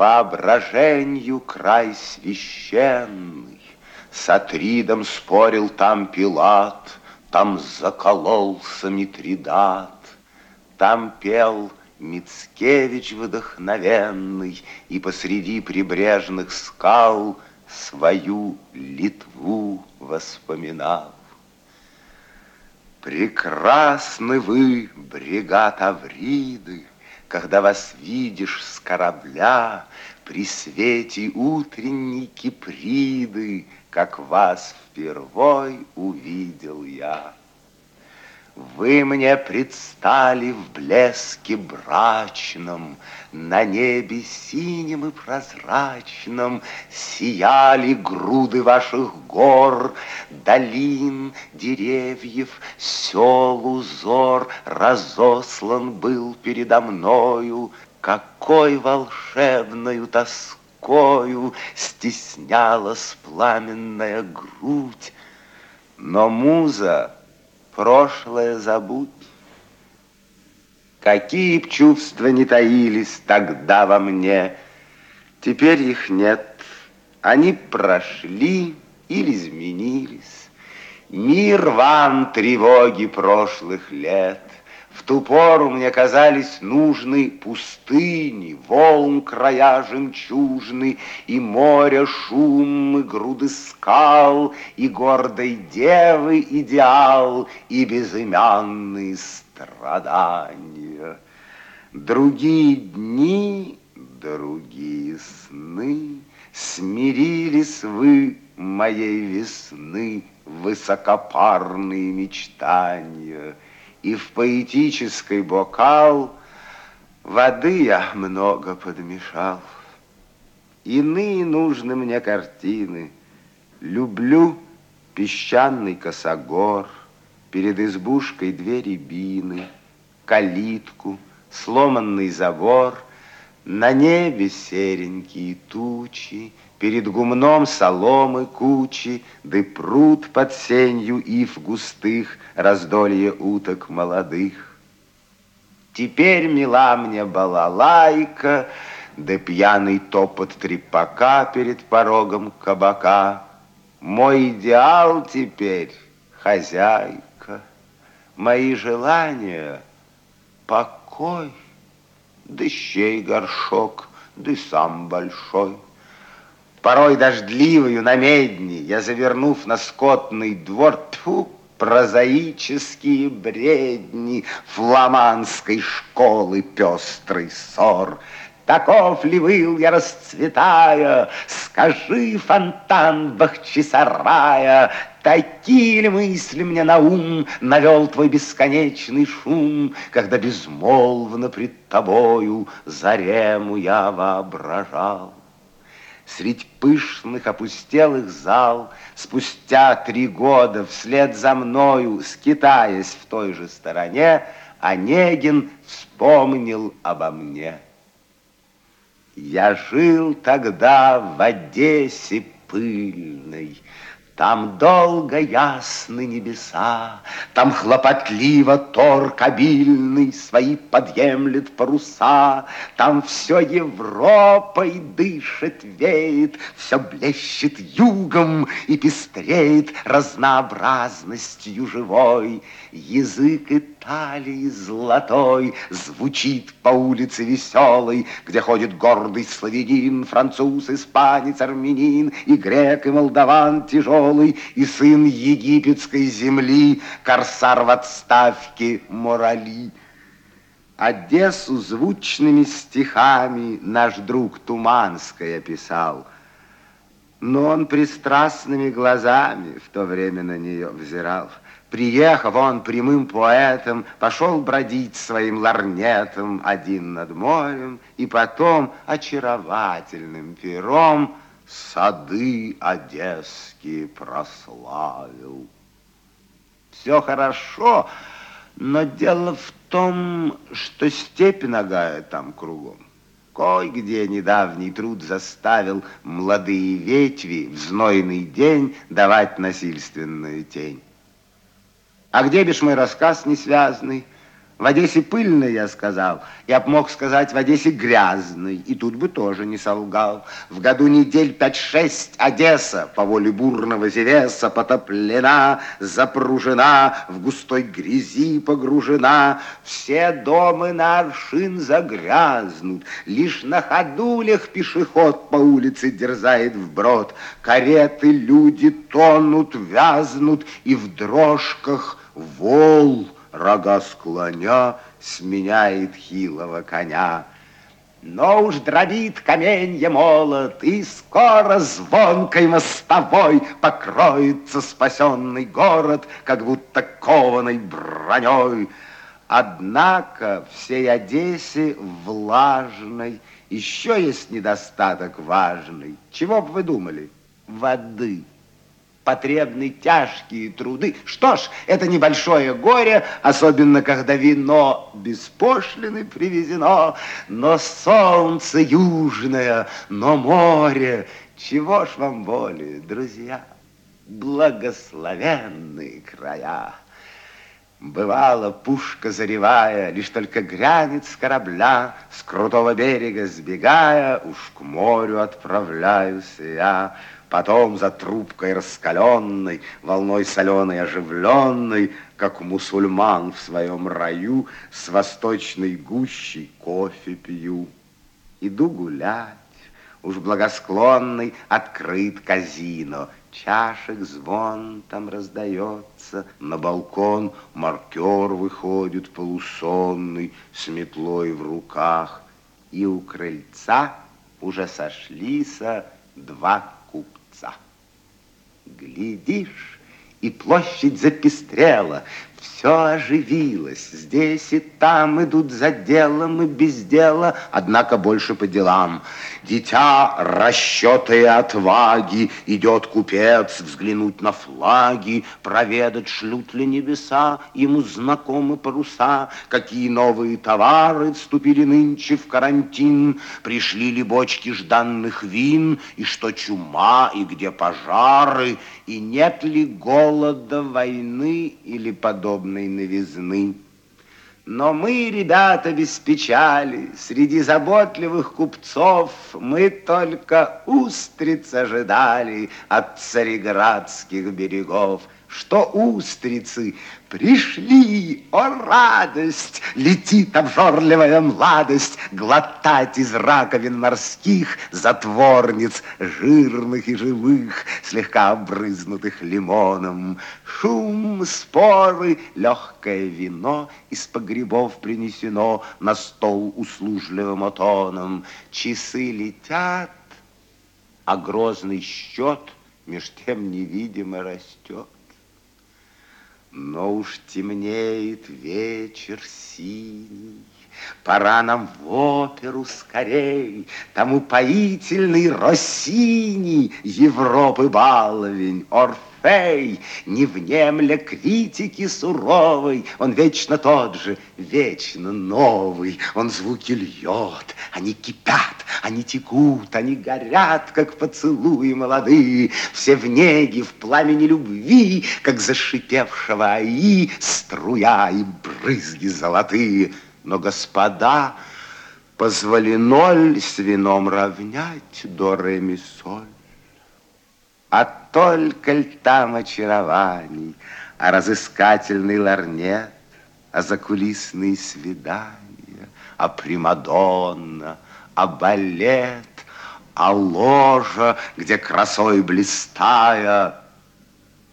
Воображенью край священный, С Атридом спорил там Пилат, Там закололся Митридат, Там пел Мицкевич вдохновенный И посреди прибрежных скал Свою Литву воспоминал. Прекрасны вы, бригад Авриды, Когда вас видишь с корабля При свете утренней Киприды, Как вас впервой увидел я. Вы мне предстали в блеске брачном, На небе синим и прозрачном Сияли груды ваших гор, Долин, деревьев, сел узор Разослан был передо мною, Какой волшебною тоскою Стеснялась пламенная грудь. Но муза прошлое забудь. Какие б чувства не таились тогда во мне, теперь их нет. Они прошли или изменились. Мир вам тревоги прошлых лет. Ту пору мне казались нужны пустыни, волн края жемчужны, и море шум, и груды скал, и гордой девы идеал, и безымянные страдания. Другие дни, другие сны, смирились вы моей весны, высокопарные мечтания — и в поэтический бокал воды я много подмешал. Иные нужны мне картины. Люблю песчаный косогор, перед избушкой двери бины, калитку, сломанный забор, на небе серенькие тучи, Перед гумном соломы кучи, Да пруд под сенью ив густых, Раздолье уток молодых. Теперь мила мне балалайка, Да пьяный топот трепака Перед порогом кабака. Мой идеал теперь хозяйка, Мои желания — покой, Дыщей горшок, да сам большой — Порой дождливою на медни я, завернув на скотный двор, тьфу, прозаические бредни фламандской школы пестрый ссор. Таков ли был я, расцветая, Скажи, фонтан Бахчисарая, Такие ли мысли мне на ум Навел твой бесконечный шум, Когда безмолвно пред тобою Зарему я воображал? Средь пышных опустелых зал, Спустя три года вслед за мною, Скитаясь в той же стороне, Онегин вспомнил обо мне. Я жил тогда в Одессе пыльной, там долго ясны небеса, Там хлопотливо торг обильный Свои подъемлет паруса, Там все Европой дышит, веет, Все блещет югом и пестреет Разнообразностью живой. Язык Италии золотой Звучит по улице веселой, Где ходит гордый славянин, Француз, испанец, армянин, И грек, и молдаван тяжелый, тяжелый, и сын египетской земли, корсар в отставке Морали. Одессу звучными стихами наш друг Туманский описал, но он пристрастными глазами в то время на нее взирал. Приехав он прямым поэтом, пошел бродить своим ларнетом один над морем, и потом очаровательным пером сады одесские прославил. Все хорошо, но дело в том, что степь ногая там кругом. Кой-где недавний труд заставил молодые ветви в знойный день давать насильственную тень. А где бишь мой рассказ несвязный? В Одессе пыльный, я сказал. Я б мог сказать, в Одессе грязный. И тут бы тоже не солгал. В году недель пять-шесть Одесса по воле бурного Зевеса потоплена, запружена, в густой грязи погружена. Все дома на аршин загрязнут. Лишь на ходулях пешеход по улице дерзает вброд. Кареты, люди тонут, вязнут, и в дрожках вол рога склоня, сменяет хилого коня. Но уж дробит каменье молот, и скоро звонкой мостовой покроется спасенный город, как будто кованой броней. Однако всей Одессе влажной еще есть недостаток важный. Чего бы вы думали? Воды потребны тяжкие труды. Что ж, это небольшое горе, особенно когда вино без пошлины привезено, но солнце южное, но море. Чего ж вам более, друзья? Благословенные края. Бывало, пушка заревая, лишь только грянет с корабля, с крутого берега сбегая, уж к морю отправляюсь я. Потом за трубкой раскаленной, волной соленой оживленной, как мусульман в своем раю, с восточной гущей кофе пью. Иду гулять, уж благосклонный открыт казино, чашек звон там раздается, на балкон маркер выходит полусонный, с метлой в руках, и у крыльца уже сошлися два купца. Глядишь, и площадь запестрела, все оживилось, здесь и там идут за делом и без дела, однако больше по делам. Дитя расчета и отваги, идет купец взглянуть на флаги, проведать, шлют ли небеса, ему знакомы паруса, какие новые товары вступили нынче в карантин, пришли ли бочки жданных вин, и что чума, и где пожары, и нет ли голода, войны или подобного подобной новизны. Но мы, ребята, без печали, среди заботливых купцов, мы только устриц ожидали от цареградских берегов что устрицы пришли, о радость! Летит обжорливая младость глотать из раковин морских затворниц, жирных и живых, слегка обрызнутых лимоном. Шум, споры, легкое вино из погребов принесено на стол услужливым отоном. Часы летят, а грозный счет меж тем невидимо растет. Но уж темнеет вечер синий, Пора нам в оперу скорей, Там упоительный Россини, Европы баловень, Орфей. Не внемля критики суровой, Он вечно тот же, вечно новый. Он звуки льет, они кипят, они текут, они горят, как поцелуи молодые. Все в неге, в пламени любви, как зашипевшего аи, Струя и брызги золотые. Но, господа, позволено ли с вином равнять до ре ми соль? А только ль там очарований, а разыскательный ларнет, а закулисные свидания, а примадонна, а балет, а ложа, где красой блистая,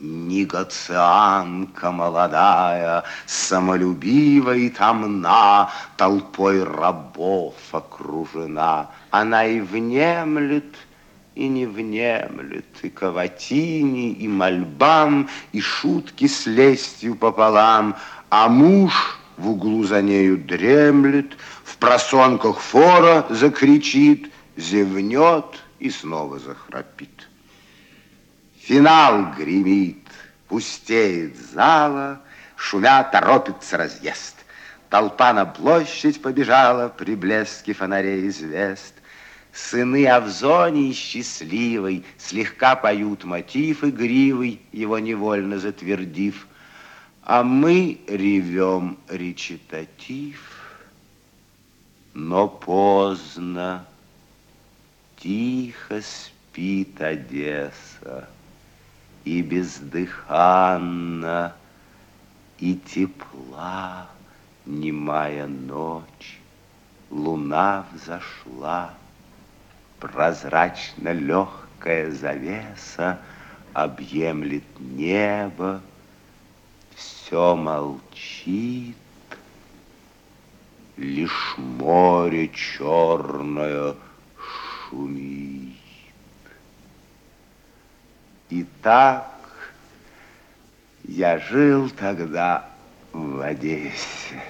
Негацианка молодая, самолюбива и тамна, Толпой рабов окружена. Она и внемлет, и не внемлет, и каватини, и мольбам, и шутки с лестью пополам, а муж в углу за нею дремлет, в просонках фора закричит, зевнет и снова захрапит. Финал гремит, пустеет зала, шумя торопится разъезд. Толпа на площадь побежала при блеске фонарей звезд. Сыны Авзонии счастливой Слегка поют мотив игривый, Его невольно затвердив. А мы ревем речитатив, но поздно, тихо спит Одесса, и бездыханно, и тепла немая ночь, луна взошла, прозрачно легкая завеса объемлет небо, все молчит, лишь море черное шумит. И так я жил тогда в Одессе.